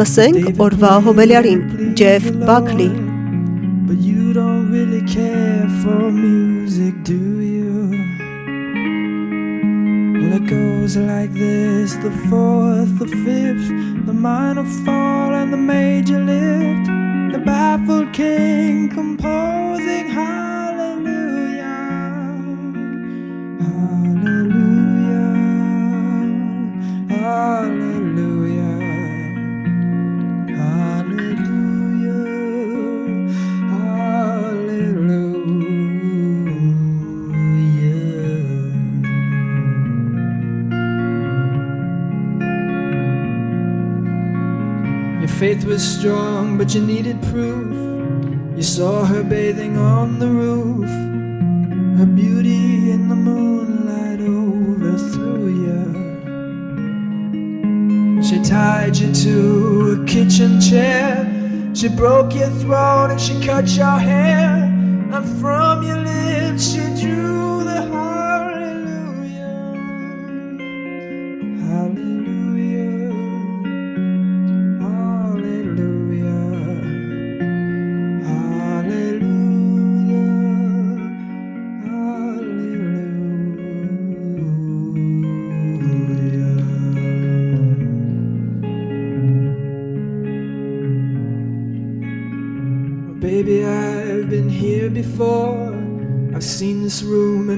Լսենք օրվա հոբելյարին Ջեֆ Բաքլի But you don't really care for music, do you? Well, it goes like this the fourth, the fifth, the minor fall, and the major lift. The baffled king composing hallelujah. Was strong, but you needed proof. You saw her bathing on the roof. Her beauty in the moonlight overthrew you. She tied you to a kitchen chair. She broke your throat and she cut your hair. And from your lips she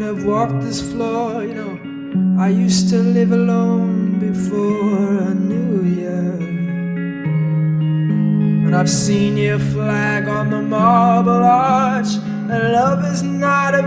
I've walked this floor. You know, I used to live alone before I knew you. And I've seen your flag on the marble arch. And love is not a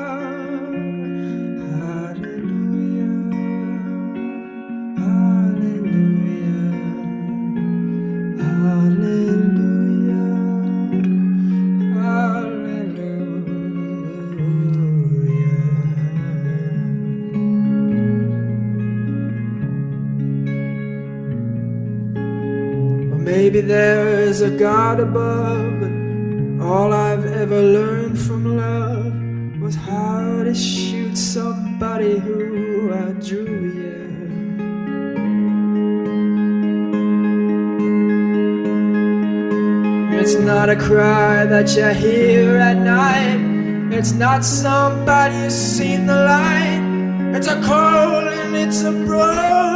Maybe there's a God above, but all I've ever learned from love was how to shoot somebody who I drew, you. It's not a cry that you hear at night. It's not somebody who's seen the light. It's a cold and it's a broken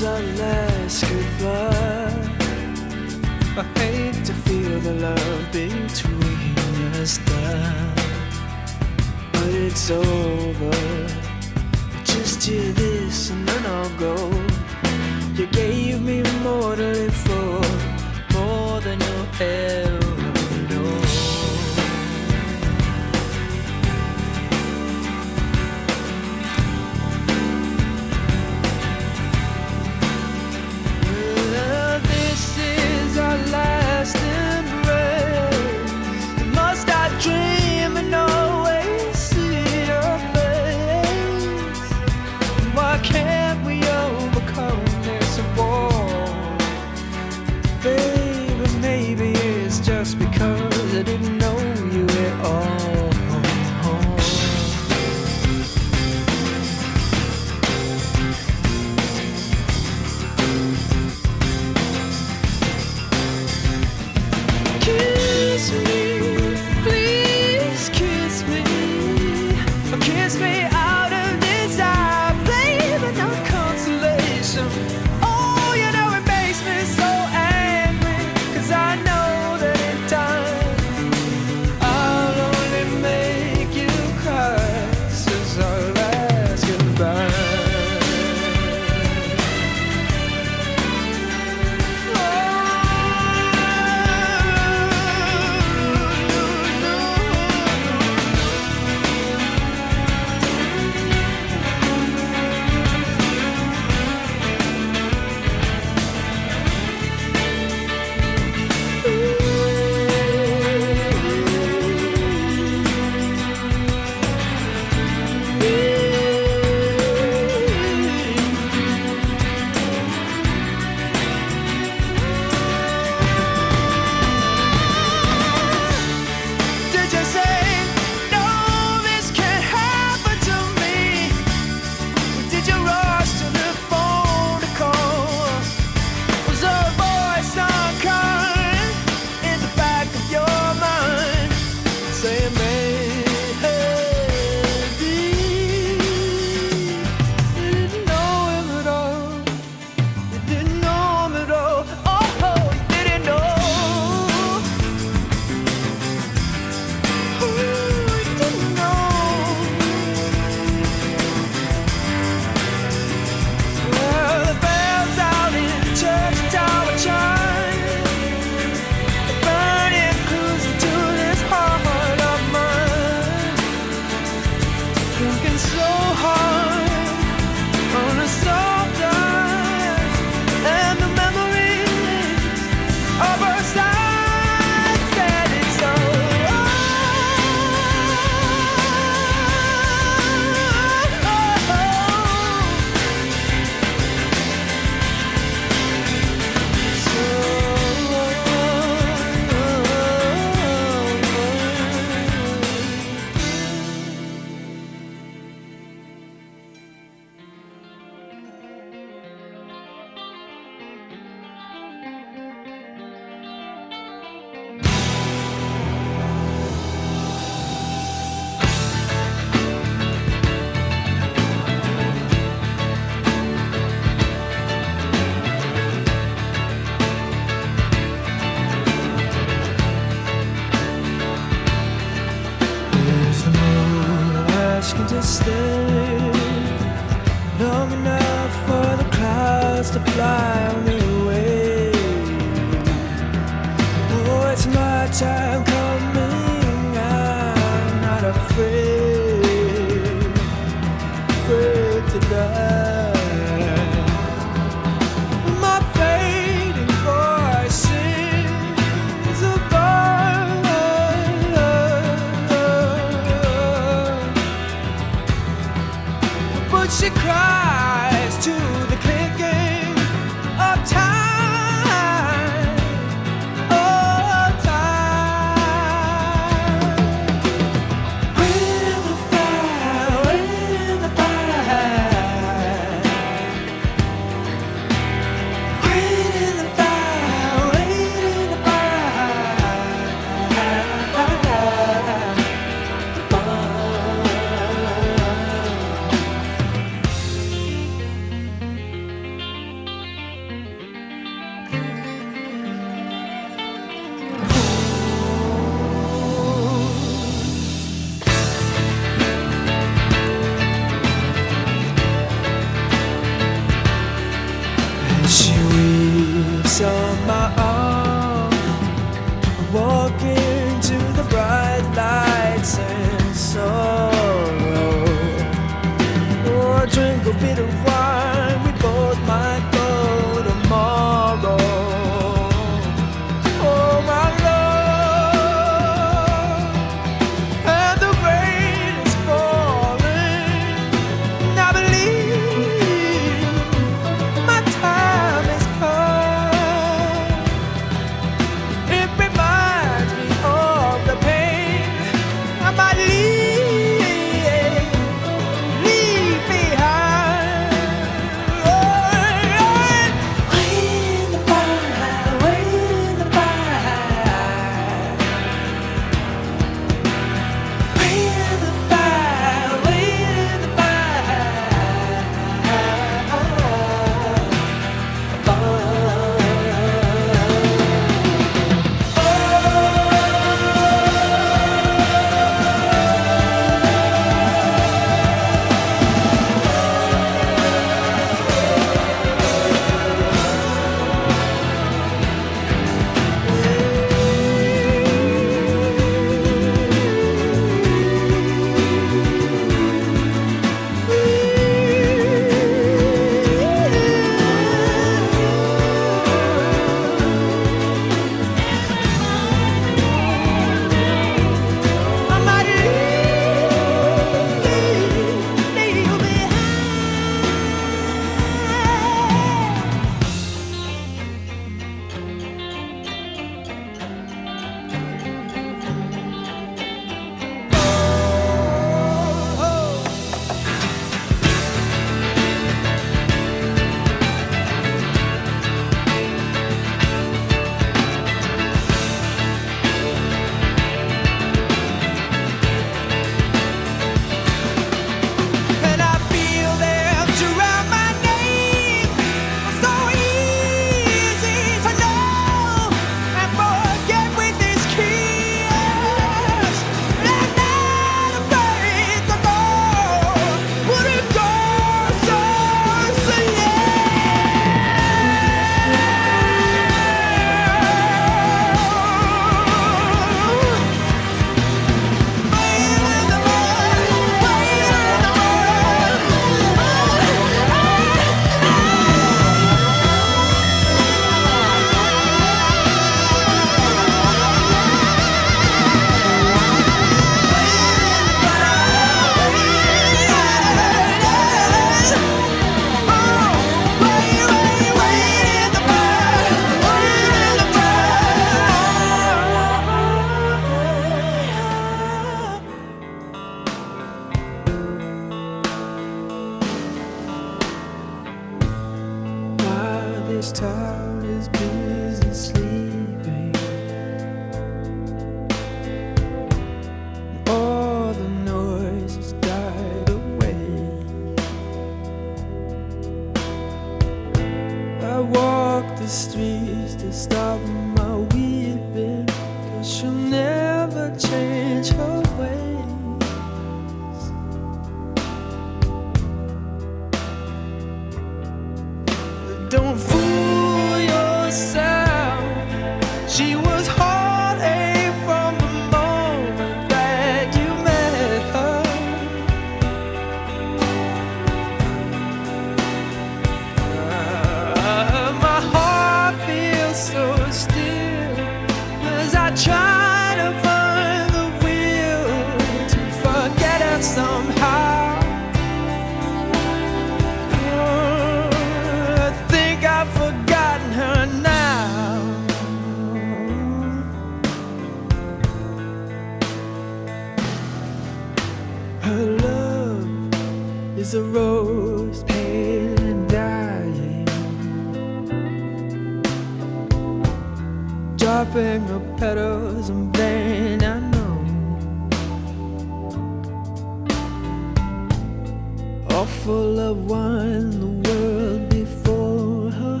of wine, the world before her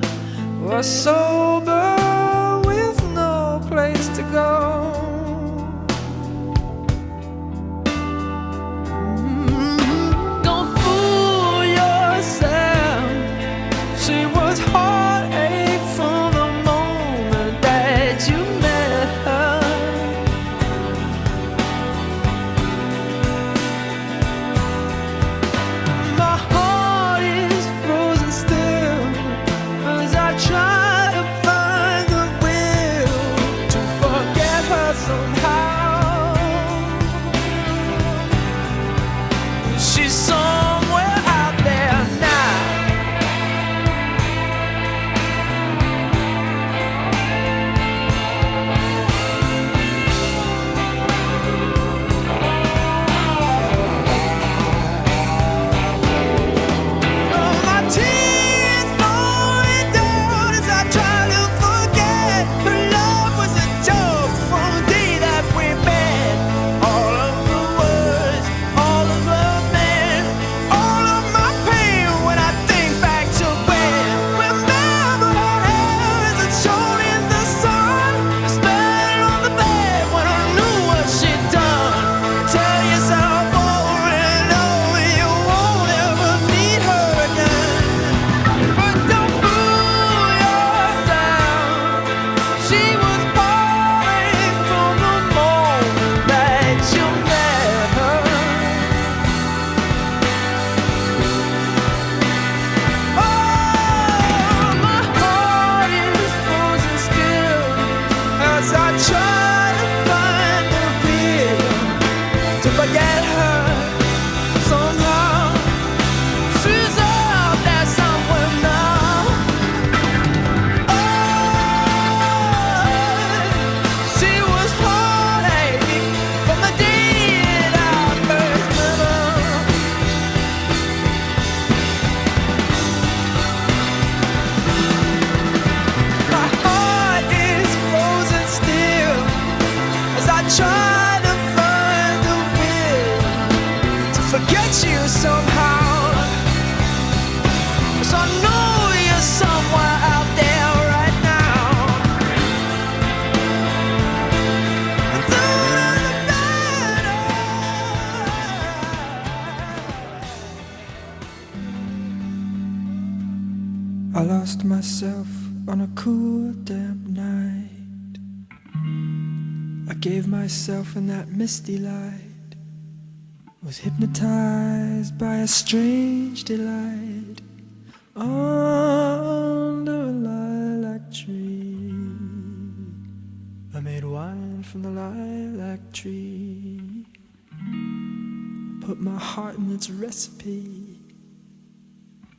was sober misty light. Was hypnotized by a strange delight under a lilac tree. I made wine from the lilac tree. Put my heart in its recipe.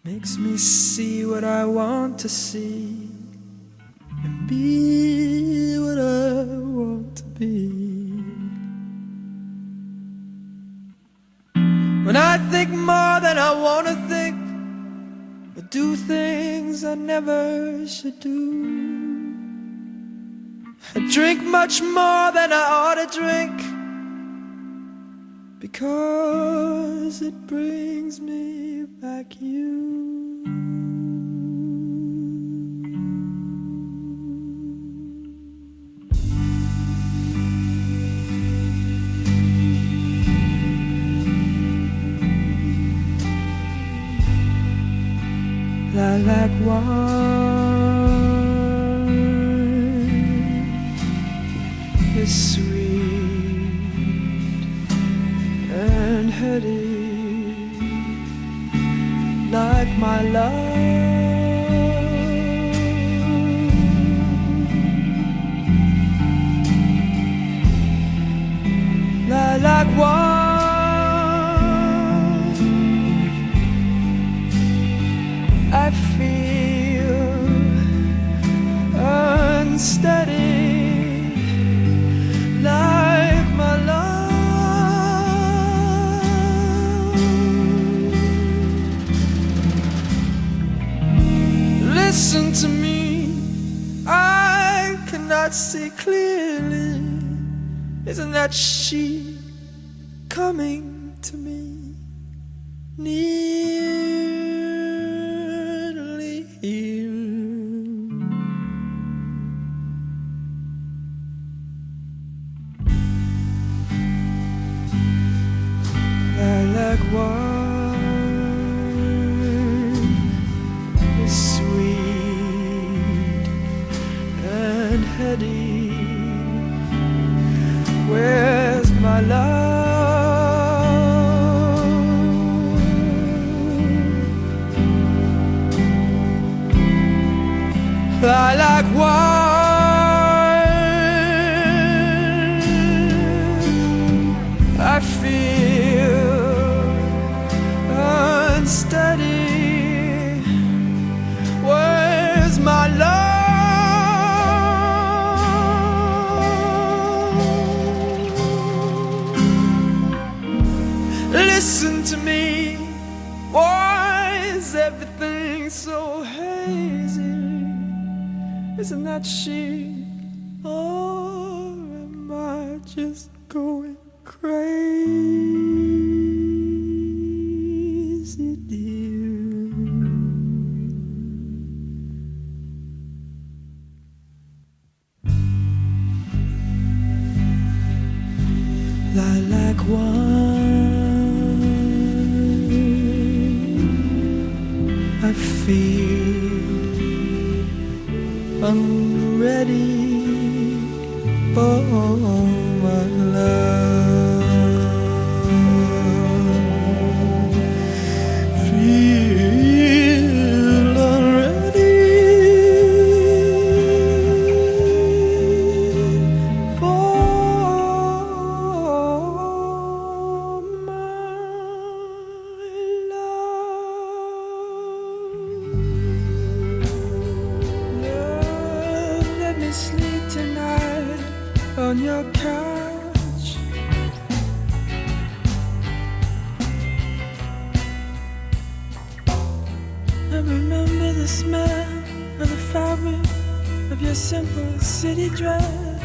Makes me see what I want to see and be do things I never should do. I drink much more than I ought to drink because it brings me back you. Lilac wine is sweet and heady like my love. See clearly. Isn't that she Lilac wine, I feel I'm ready city dress.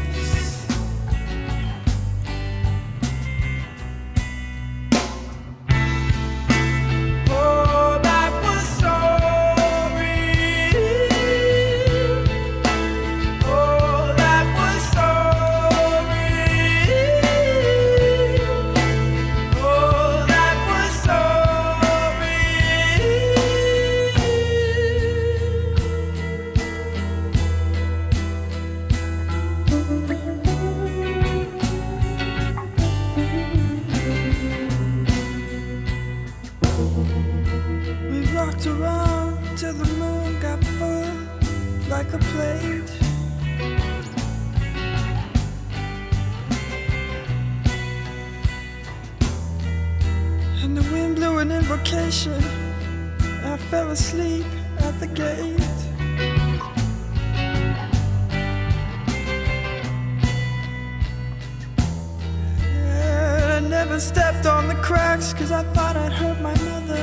haven't stepped on the cracks cause I thought I'd hurt my mother.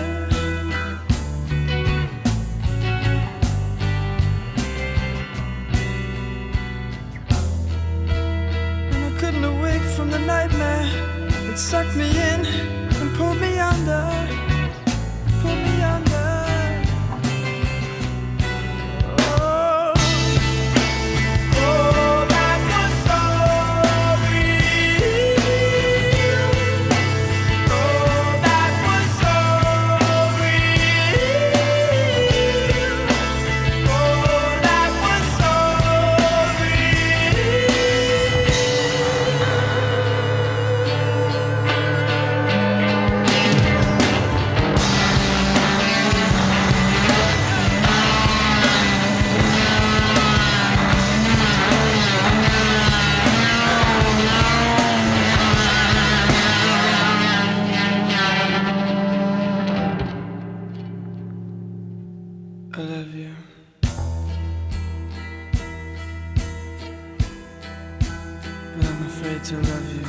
And I couldn't awake from the nightmare, it sucked me in and pulled me under. to love you.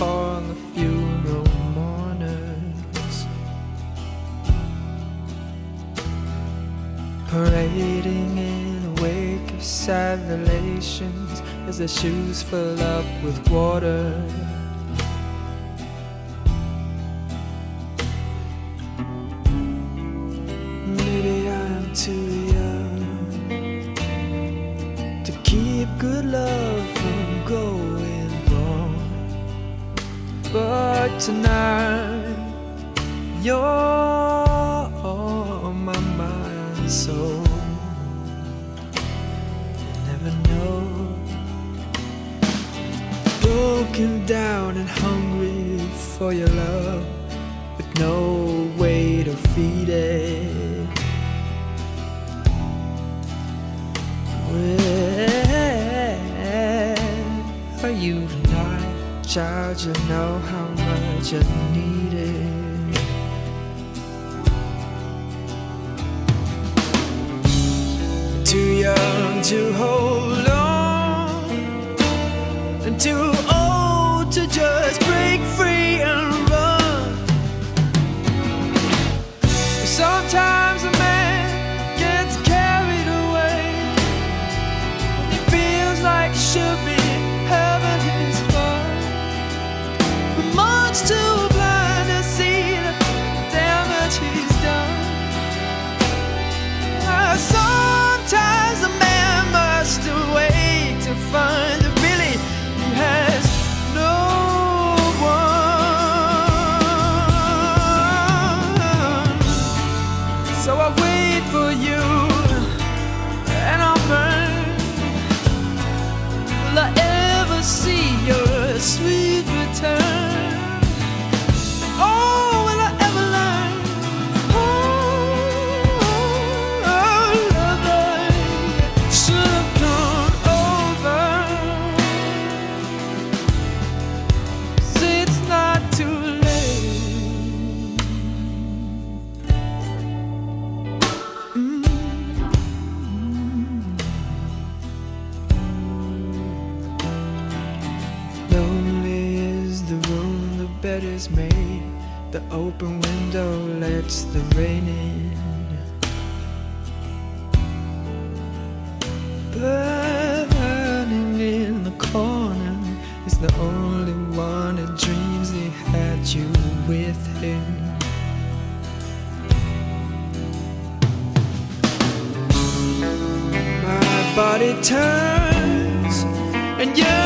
on the funeral mourners. Parading in the wake of sad relations As their shoes fill up with water. tonight. You're on my mind, so you never know. Broken down and hungry for your love, with no way to feed it. Where are you tonight, child? You know much I need it. Too young to hold. bed is made. The open window lets the rain in. Burning in the corner is the only one who dreams he had you with him. My body turns and you.